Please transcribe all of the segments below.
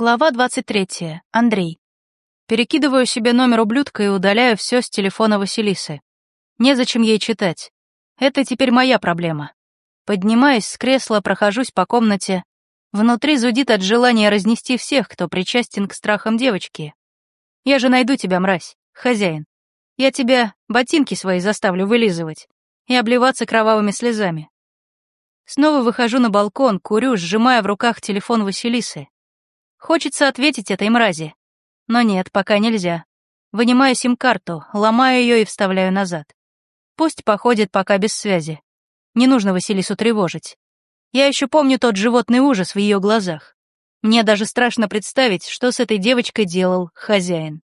Глава 23. Андрей. Перекидываю себе номер ублюдка и удаляю все с телефона Василисы. Незачем ей читать. Это теперь моя проблема. Поднимаюсь с кресла, прохожусь по комнате. Внутри зудит от желания разнести всех, кто причастен к страхам девочки. Я же найду тебя, мразь, хозяин. Я тебя ботинки свои заставлю вылизывать и обливаться кровавыми слезами. Снова выхожу на балкон, курю, сжимая в руках телефон Василисы. Хочется ответить этой мрази. Но нет, пока нельзя. Вынимаю сим-карту, ломаю ее и вставляю назад. Пусть походит пока без связи. Не нужно Василису тревожить. Я еще помню тот животный ужас в ее глазах. Мне даже страшно представить, что с этой девочкой делал хозяин.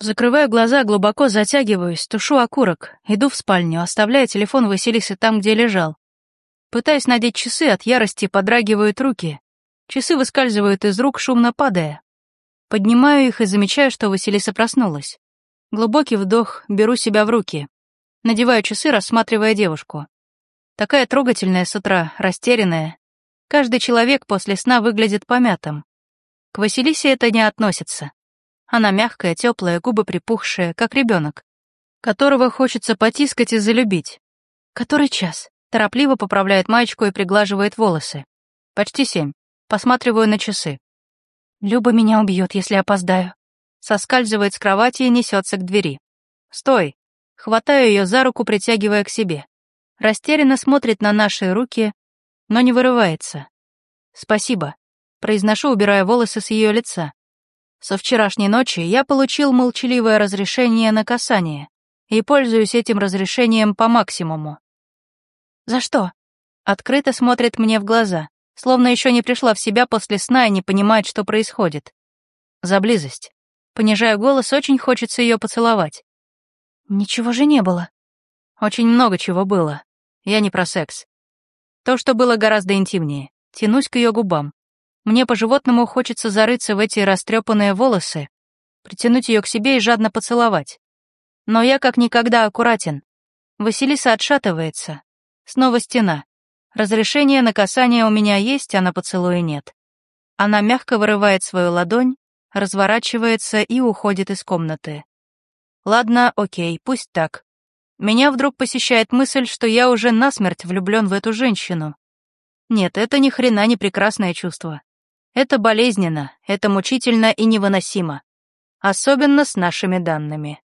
Закрываю глаза, глубоко затягиваюсь, тушу окурок, иду в спальню, оставляя телефон Василисы там, где лежал. Пытаюсь надеть часы, от ярости подрагивают руки, Часы выскальзывают из рук, шумно падая. Поднимаю их и замечаю, что Василиса проснулась. Глубокий вдох, беру себя в руки. Надеваю часы, рассматривая девушку. Такая трогательная с утра, растерянная. Каждый человек после сна выглядит помятым. К Василисе это не относится. Она мягкая, теплая, губы припухшие, как ребенок, которого хочется потискать и залюбить. Который час? Торопливо поправляет маечку и приглаживает волосы. Почти семь. Посматриваю на часы. Люба меня убьет, если опоздаю. Соскальзывает с кровати и несется к двери. «Стой!» Хватаю ее за руку, притягивая к себе. Растерянно смотрит на наши руки, но не вырывается. «Спасибо», — произношу, убирая волосы с ее лица. Со вчерашней ночи я получил молчаливое разрешение на касание и пользуюсь этим разрешением по максимуму. «За что?» Открыто смотрит мне в глаза словно еще не пришла в себя после сна и не понимает, что происходит. За близость. Понижаю голос, очень хочется ее поцеловать. Ничего же не было. Очень много чего было. Я не про секс. То, что было гораздо интимнее. Тянусь к ее губам. Мне по-животному хочется зарыться в эти растрепанные волосы, притянуть ее к себе и жадно поцеловать. Но я как никогда аккуратен. Василиса отшатывается. Снова стена. Разрешение на касание у меня есть, а на поцелуе нет. Она мягко вырывает свою ладонь, разворачивается и уходит из комнаты. Ладно, окей, пусть так. Меня вдруг посещает мысль, что я уже насмерть влюблен в эту женщину. Нет, это ни хрена не прекрасное чувство. Это болезненно, это мучительно и невыносимо. Особенно с нашими данными.